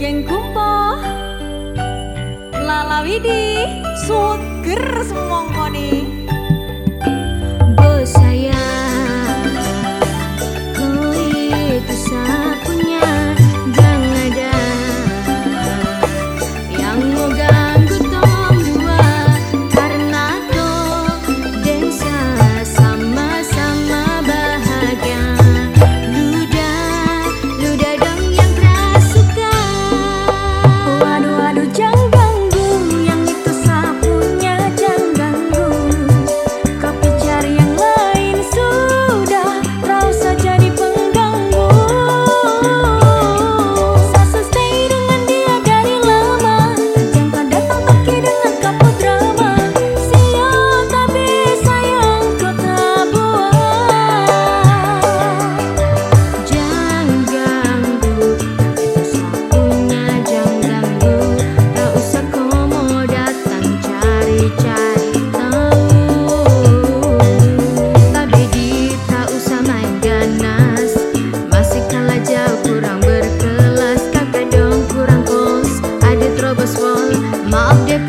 geng kumpo lalawidi suger semongkone Maaf deh